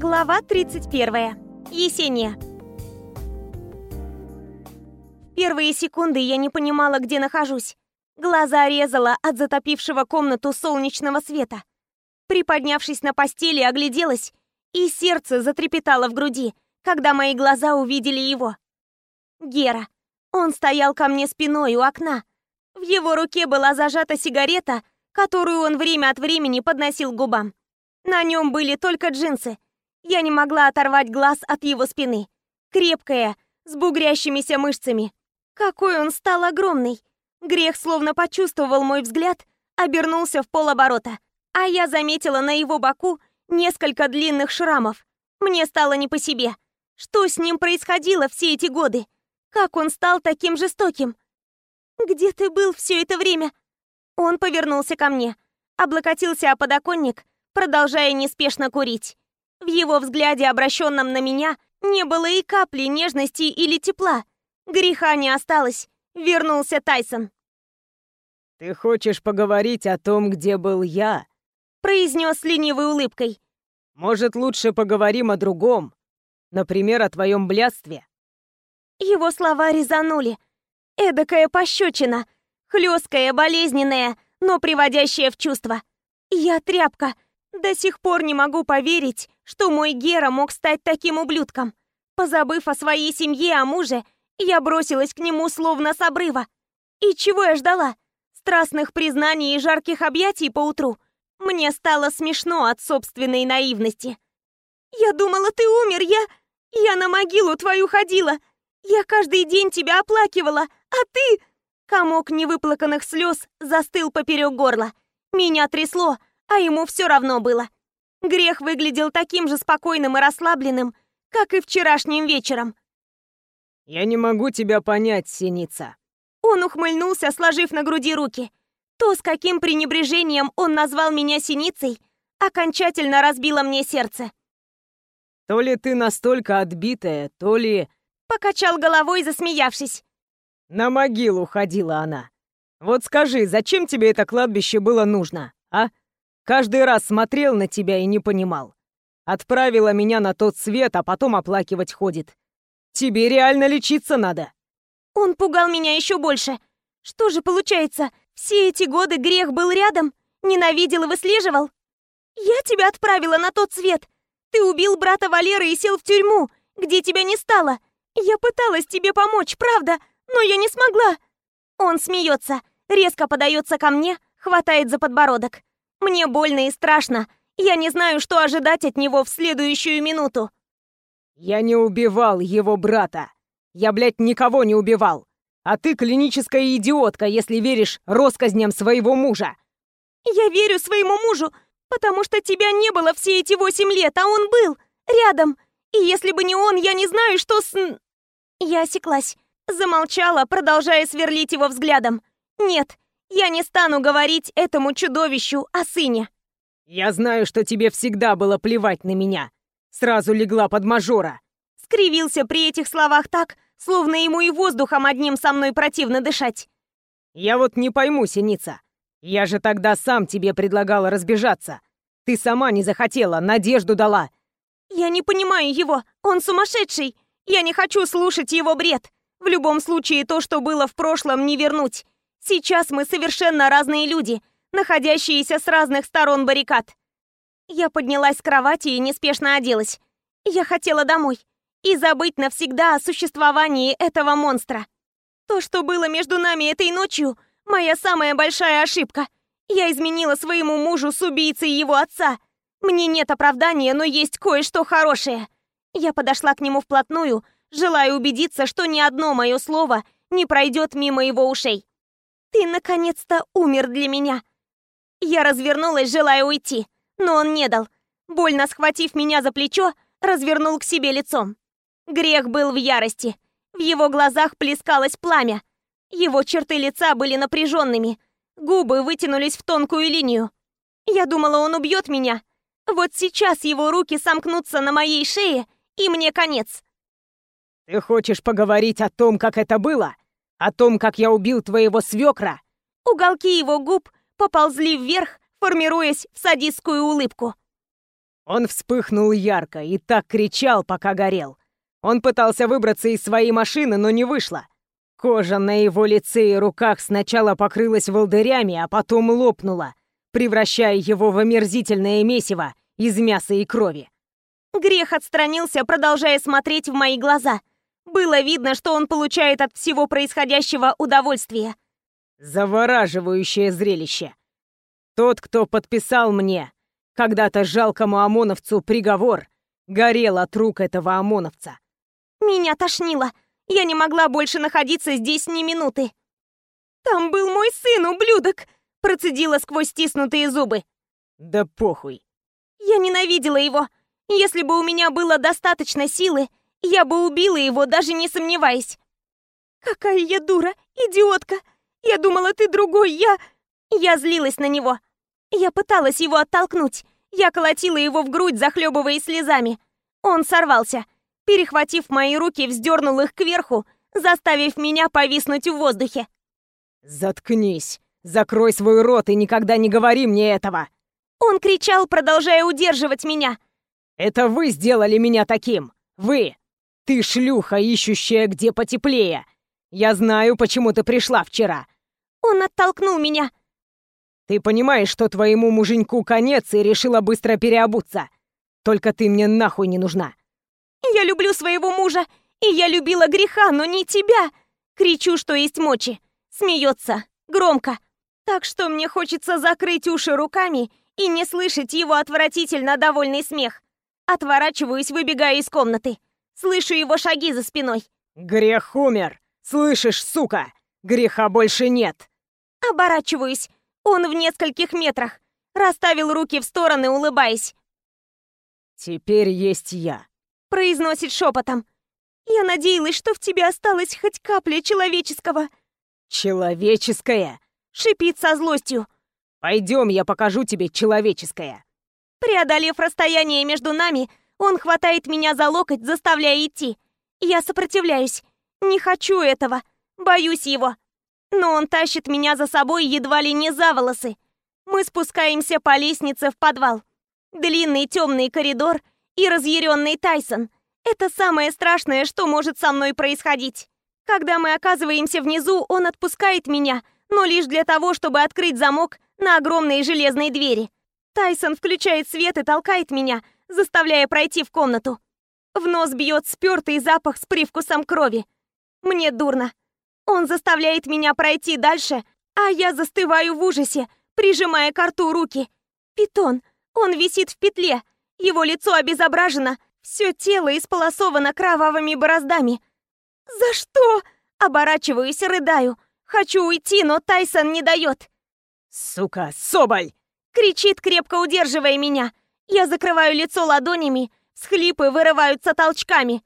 Глава 31. Есения. Первые секунды я не понимала, где нахожусь. Глаза резала от затопившего комнату солнечного света. Приподнявшись на постели, огляделась, и сердце затрепетало в груди, когда мои глаза увидели его. Гера. Он стоял ко мне спиной у окна. В его руке была зажата сигарета, которую он время от времени подносил к губам. На нем были только джинсы. Я не могла оторвать глаз от его спины. Крепкая, с бугрящимися мышцами. Какой он стал огромный. Грех словно почувствовал мой взгляд, обернулся в полоборота. А я заметила на его боку несколько длинных шрамов. Мне стало не по себе. Что с ним происходило все эти годы? Как он стал таким жестоким? «Где ты был все это время?» Он повернулся ко мне, облокотился о подоконник, продолжая неспешно курить. В его взгляде, обращенном на меня, не было и капли нежности или тепла. Греха не осталось. Вернулся Тайсон. «Ты хочешь поговорить о том, где был я?» произнес ленивой улыбкой. «Может, лучше поговорим о другом? Например, о твоем блядстве?» Его слова резанули. Эдакая пощечина. Хлесткая, болезненная, но приводящая в чувство. Я тряпка. До сих пор не могу поверить, что мой Гера мог стать таким ублюдком. Позабыв о своей семье, о муже, я бросилась к нему словно с обрыва. И чего я ждала? Страстных признаний и жарких объятий поутру. Мне стало смешно от собственной наивности. «Я думала, ты умер, я... Я на могилу твою ходила. Я каждый день тебя оплакивала, а ты...» Комок невыплаканных слез застыл поперек горла. Меня трясло, а ему все равно было. Грех выглядел таким же спокойным и расслабленным, как и вчерашним вечером. «Я не могу тебя понять, Синица». Он ухмыльнулся, сложив на груди руки. То, с каким пренебрежением он назвал меня Синицей, окончательно разбило мне сердце. «То ли ты настолько отбитая, то ли...» Покачал головой, засмеявшись. «На могилу ходила она. Вот скажи, зачем тебе это кладбище было нужно, а?» Каждый раз смотрел на тебя и не понимал. Отправила меня на тот свет, а потом оплакивать ходит. Тебе реально лечиться надо. Он пугал меня еще больше. Что же получается, все эти годы грех был рядом, ненавидел и выслеживал? Я тебя отправила на тот свет. Ты убил брата Валеры и сел в тюрьму, где тебя не стало. Я пыталась тебе помочь, правда, но я не смогла. Он смеется, резко подается ко мне, хватает за подбородок. Мне больно и страшно. Я не знаю, что ожидать от него в следующую минуту. Я не убивал его брата. Я, блядь, никого не убивал. А ты клиническая идиотка, если веришь россказням своего мужа. Я верю своему мужу, потому что тебя не было все эти восемь лет, а он был рядом. И если бы не он, я не знаю, что с... Я осеклась, замолчала, продолжая сверлить его взглядом. Нет, я не стану говорить этому чудовищу о сыне. Я знаю, что тебе всегда было плевать на меня. Сразу легла под мажора. Скривился при этих словах так, словно ему и воздухом одним со мной противно дышать. Я вот не пойму, Синица. Я же тогда сам тебе предлагала разбежаться. Ты сама не захотела, надежду дала. Я не понимаю его. Он сумасшедший. Я не хочу слушать его бред. В любом случае, то, что было в прошлом, не вернуть. Сейчас мы совершенно разные люди, находящиеся с разных сторон баррикад. Я поднялась с кровати и неспешно оделась. Я хотела домой и забыть навсегда о существовании этого монстра. То, что было между нами этой ночью, моя самая большая ошибка. Я изменила своему мужу с убийцей его отца. Мне нет оправдания, но есть кое-что хорошее. Я подошла к нему вплотную, желая убедиться, что ни одно мое слово не пройдет мимо его ушей. Ты наконец-то умер для меня. Я развернулась, желая уйти, но он не дал. Больно схватив меня за плечо, развернул к себе лицом. Грех был в ярости. В его глазах плескалось пламя. Его черты лица были напряженными. Губы вытянулись в тонкую линию. Я думала, он убьет меня. Вот сейчас его руки сомкнутся на моей шее, и мне конец. «Ты хочешь поговорить о том, как это было?» О том, как я убил твоего свекра!» Уголки его губ поползли вверх, формируясь в садистскую улыбку. Он вспыхнул ярко и так кричал, пока горел. Он пытался выбраться из своей машины, но не вышло. Кожа на его лице и руках сначала покрылась волдырями, а потом лопнула, превращая его в омерзительное месиво из мяса и крови. Грех отстранился, продолжая смотреть в мои глаза. Было видно, что он получает от всего происходящего удовольствие. Завораживающее зрелище. Тот, кто подписал мне, когда-то жалкому ОМОНовцу, приговор, горел от рук этого ОМОНовца. Меня тошнило. Я не могла больше находиться здесь ни минуты. «Там был мой сын, ублюдок!» Процедила сквозь стиснутые зубы. «Да похуй!» Я ненавидела его. Если бы у меня было достаточно силы, я бы убила его, даже не сомневаясь. Какая я дура, идиотка. Я думала, ты другой, я... Я злилась на него. Я пыталась его оттолкнуть. Я колотила его в грудь, захлебываясь слезами. Он сорвался. Перехватив мои руки, вздернул их кверху, заставив меня повиснуть в воздухе. «Заткнись! Закрой свой рот и никогда не говори мне этого!» Он кричал, продолжая удерживать меня. «Это вы сделали меня таким! Вы! Ты шлюха, ищущая где потеплее! Я знаю, почему ты пришла вчера!» Он оттолкнул меня. «Ты понимаешь, что твоему муженьку конец и решила быстро переобуться? Только ты мне нахуй не нужна!» «Я люблю своего мужа, и я любила греха, но не тебя!» Кричу, что есть мочи. Смеется. Громко. Так что мне хочется закрыть уши руками и не слышать его отвратительно довольный смех. Отворачиваюсь, выбегая из комнаты. Слышу его шаги за спиной. «Грех умер! Слышишь, сука? Греха больше нет!» Оборачиваюсь. Он в нескольких метрах. Расставил руки в стороны, улыбаясь. «Теперь есть я», — произносит шепотом. «Я надеялась, что в тебе осталась хоть капля человеческого». «Человеческое?» — шипит со злостью. «Пойдем, я покажу тебе человеческое». Преодолев расстояние между нами, он хватает меня за локоть, заставляя идти. Я сопротивляюсь. Не хочу этого. Боюсь его. Но он тащит меня за собой едва ли не за волосы. Мы спускаемся по лестнице в подвал. Длинный темный коридор и разъяренный Тайсон. Это самое страшное, что может со мной происходить. Когда мы оказываемся внизу, он отпускает меня, но лишь для того, чтобы открыть замок на огромной железной двери. Тайсон включает свет и толкает меня, заставляя пройти в комнату. В нос бьет спертый запах с привкусом крови. Мне дурно. Он заставляет меня пройти дальше, а я застываю в ужасе, прижимая к рту руки. Питон. Он висит в петле. Его лицо обезображено, все тело исполосовано кровавыми бороздами. «За что?» Оборачиваюсь, рыдаю. Хочу уйти, но Тайсон не дает. «Сука, Соболь!» Кричит, крепко удерживая меня. Я закрываю лицо ладонями, схлипы вырываются толчками.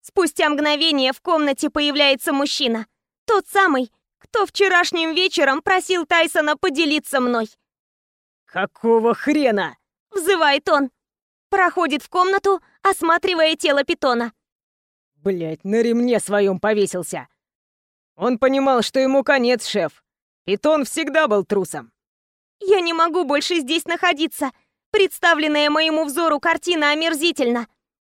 Спустя мгновение в комнате появляется мужчина. Тот самый, кто вчерашним вечером просил Тайсона поделиться мной. «Какого хрена?» — взывает он. Проходит в комнату, осматривая тело питона. Блять, на ремне своем повесился. Он понимал, что ему конец, шеф. Питон всегда был трусом. Я не могу больше здесь находиться. Представленная моему взору картина омерзительна.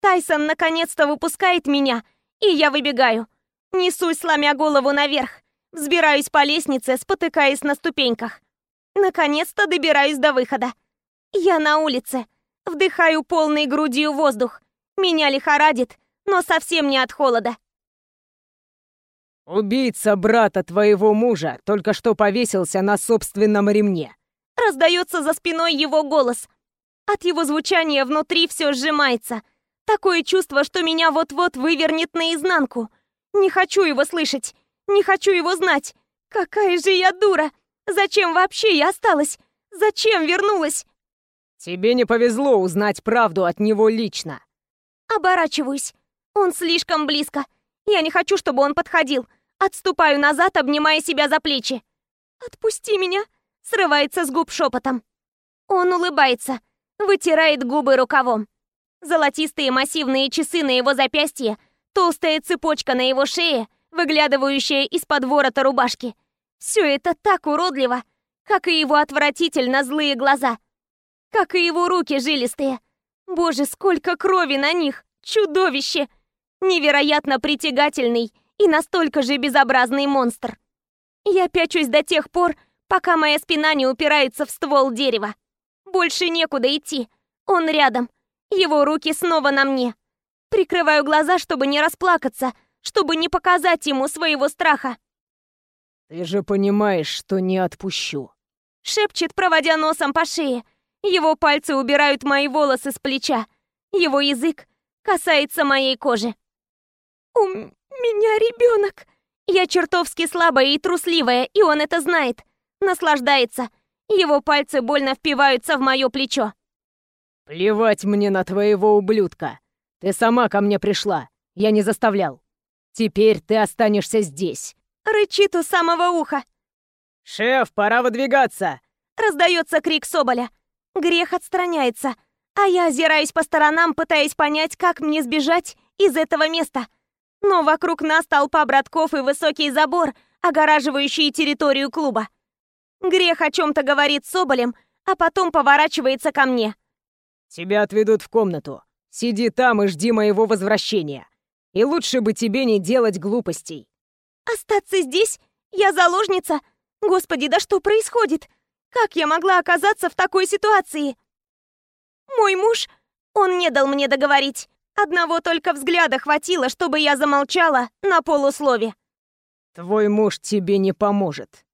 Тайсон наконец-то выпускает меня, и я выбегаю. Несусь, сломя голову наверх. Взбираюсь по лестнице, спотыкаясь на ступеньках. Наконец-то добираюсь до выхода. Я на улице. Вдыхаю полной грудью воздух. Меня лихорадит, но совсем не от холода. «Убийца брата твоего мужа только что повесился на собственном ремне». Раздается за спиной его голос. От его звучания внутри все сжимается. Такое чувство, что меня вот-вот вывернет наизнанку. Не хочу его слышать. Не хочу его знать. Какая же я дура! Зачем вообще я осталась? Зачем вернулась? Тебе не повезло узнать правду от него лично. Оборачиваюсь. Он слишком близко. Я не хочу, чтобы он подходил. Отступаю назад, обнимая себя за плечи. «Отпусти меня!» — срывается с губ шепотом. Он улыбается, вытирает губы рукавом. Золотистые массивные часы на его запястье, толстая цепочка на его шее, выглядывающая из-под ворота рубашки. Все это так уродливо, как и его отвратительно злые глаза. Как и его руки жилистые. Боже, сколько крови на них! Чудовище! Невероятно притягательный и настолько же безобразный монстр. Я пячусь до тех пор, пока моя спина не упирается в ствол дерева. Больше некуда идти. Он рядом. Его руки снова на мне. Прикрываю глаза, чтобы не расплакаться, чтобы не показать ему своего страха. «Ты же понимаешь, что не отпущу», — шепчет, проводя носом по шее. Его пальцы убирают мои волосы с плеча. Его язык касается моей кожи. «У меня ребенок!» Я чертовски слабая и трусливая, и он это знает. Наслаждается. Его пальцы больно впиваются в мое плечо. «Плевать мне на твоего ублюдка. Ты сама ко мне пришла. Я не заставлял. Теперь ты останешься здесь». Рычит у самого уха. «Шеф, пора выдвигаться!» Раздается крик Соболя. Грех отстраняется, а я озираюсь по сторонам, пытаясь понять, как мне сбежать из этого места. Но вокруг нас толпа братков и высокий забор, огораживающий территорию клуба. Грех о чем-то говорит с Соболем, а потом поворачивается ко мне. «Тебя отведут в комнату. Сиди там и жди моего возвращения. И лучше бы тебе не делать глупостей». «Остаться здесь? Я заложница? Господи, да что происходит? Как я могла оказаться в такой ситуации?» «Мой муж...» Он не дал мне договорить. Одного только взгляда хватило, чтобы я замолчала на полуслове. «Твой муж тебе не поможет»,